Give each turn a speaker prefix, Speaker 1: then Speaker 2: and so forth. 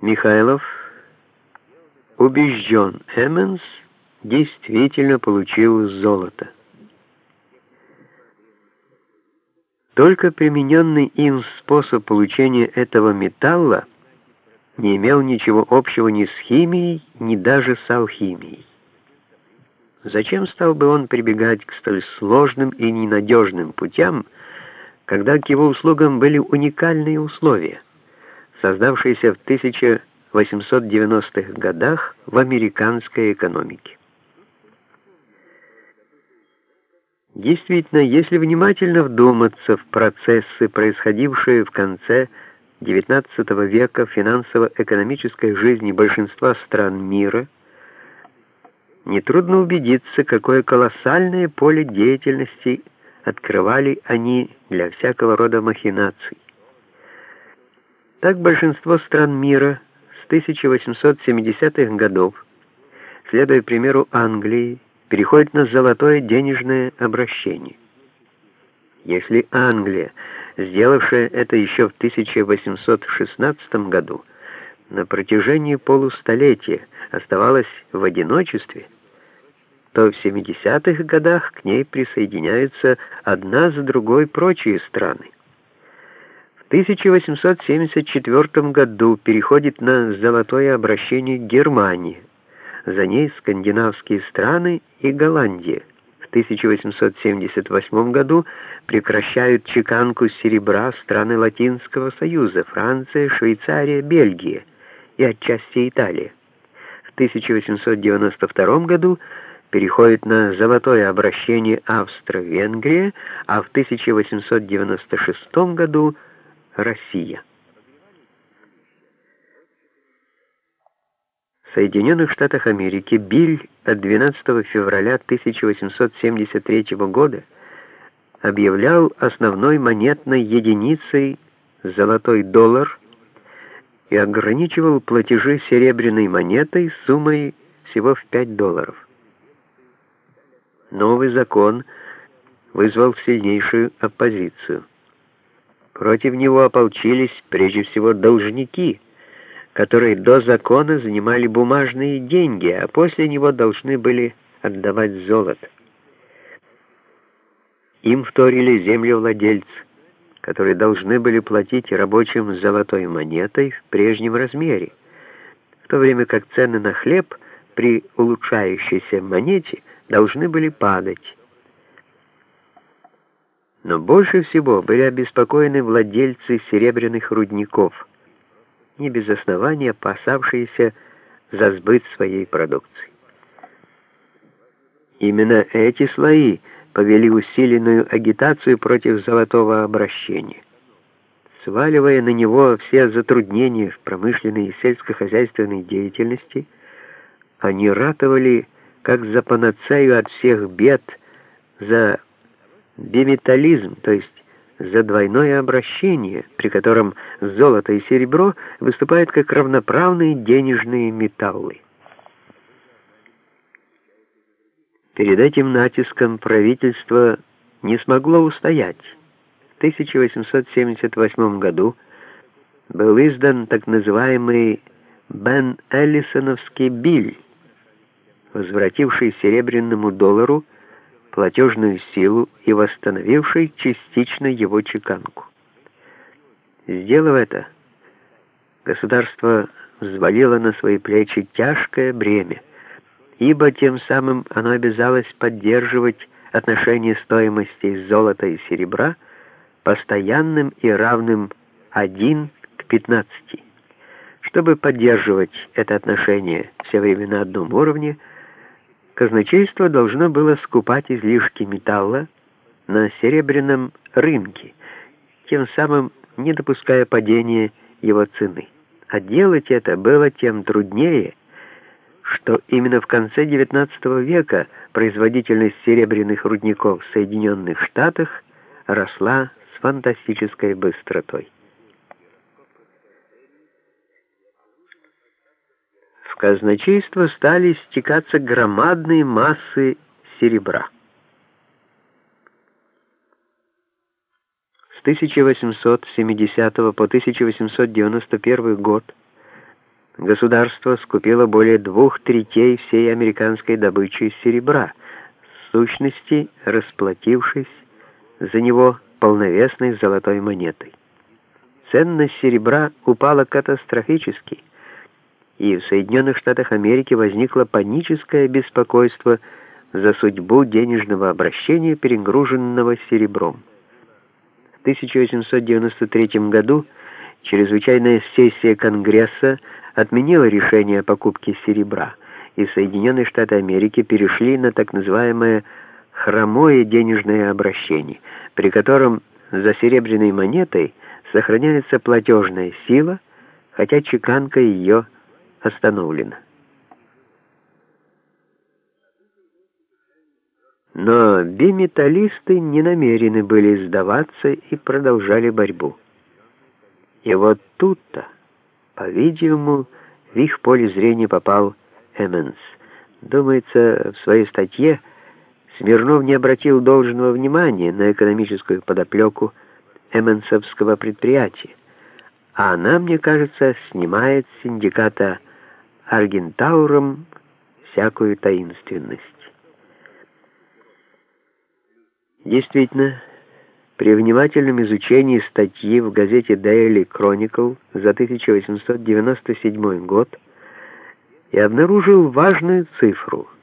Speaker 1: Михайлов убежден, Эмменс действительно получил золото. Только примененный им способ получения этого металла не имел ничего общего ни с химией, ни даже с алхимией. Зачем стал бы он прибегать к столь сложным и ненадежным путям, когда к его услугам были уникальные условия, создавшиеся в 1890-х годах в американской экономике? Действительно, если внимательно вдуматься в процессы, происходившие в конце XIX века в финансово-экономической жизни большинства стран мира, нетрудно убедиться, какое колоссальное поле деятельности открывали они для всякого рода махинаций. Так большинство стран мира с 1870-х годов, следуя примеру Англии, переходит на золотое денежное обращение. Если Англия, сделавшая это еще в 1816 году, на протяжении полустолетия оставалась в одиночестве, то в 70-х годах к ней присоединяются одна за другой прочие страны. В 1874 году переходит на золотое обращение Германия, за ней скандинавские страны и Голландия. В 1878 году прекращают чеканку серебра страны Латинского Союза, Франция, Швейцария, Бельгия и отчасти Италия. В 1892 году переходит на золотое обращение Австро-Венгрия, а в 1896 году Россия. Соединенных Штатах Америки Биль от 12 февраля 1873 года объявлял основной монетной единицей золотой доллар и ограничивал платежи серебряной монетой суммой всего в 5 долларов. Новый закон вызвал сильнейшую оппозицию. Против него ополчились прежде всего должники – которые до закона занимали бумажные деньги, а после него должны были отдавать золото. Им вторили землевладельцы, которые должны были платить рабочим золотой монетой в прежнем размере, в то время как цены на хлеб при улучшающейся монете должны были падать. Но больше всего были обеспокоены владельцы серебряных рудников – не без основания опасавшиеся за сбыт своей продукции. Именно эти слои повели усиленную агитацию против золотого обращения. Сваливая на него все затруднения в промышленной и сельскохозяйственной деятельности, они ратовали как за панацею от всех бед, за биметализм, то есть за двойное обращение, при котором золото и серебро выступают как равноправные денежные металлы. Перед этим натиском правительство не смогло устоять. В 1878 году был издан так называемый Бен Эллисоновский биль, возвративший серебряному доллару платежную силу и восстановивший частично его чеканку. Сделав это, государство взвалило на свои плечи тяжкое бремя, ибо тем самым оно обязалось поддерживать отношение стоимости золота и серебра постоянным и равным 1 к 15. Чтобы поддерживать это отношение все время на одном уровне, казначейство должно было скупать излишки металла на серебряном рынке, тем самым не допуская падения его цены. А делать это было тем труднее, что именно в конце XIX века производительность серебряных рудников в Соединенных Штатах росла с фантастической быстротой. Казначейство стали стекаться громадные массы серебра. С 1870 по 1891 год Государство скупило более двух третей всей американской добычи серебра, в сущности расплатившись за него полновесной золотой монетой. Ценность серебра упала катастрофически, и в Соединенных Штатах Америки возникло паническое беспокойство за судьбу денежного обращения, перегруженного серебром. В 1893 году чрезвычайная сессия Конгресса отменила решение о покупке серебра, и Соединенные Штаты Америки перешли на так называемое хромое денежное обращение, при котором за серебряной монетой сохраняется платежная сила, хотя чеканка ее остановлена. Но биметаллисты не намерены были сдаваться и продолжали борьбу. И вот тут-то, по-видимому, в их поле зрения попал Эмменс. Думается, в своей статье Смирнов не обратил должного внимания на экономическую подоплеку эмменсовского предприятия, а она, мне кажется, снимает с синдиката Аргентауром всякую таинственность. Действительно, при внимательном изучении статьи в газете Daily Chronicle за 1897 год я обнаружил важную цифру —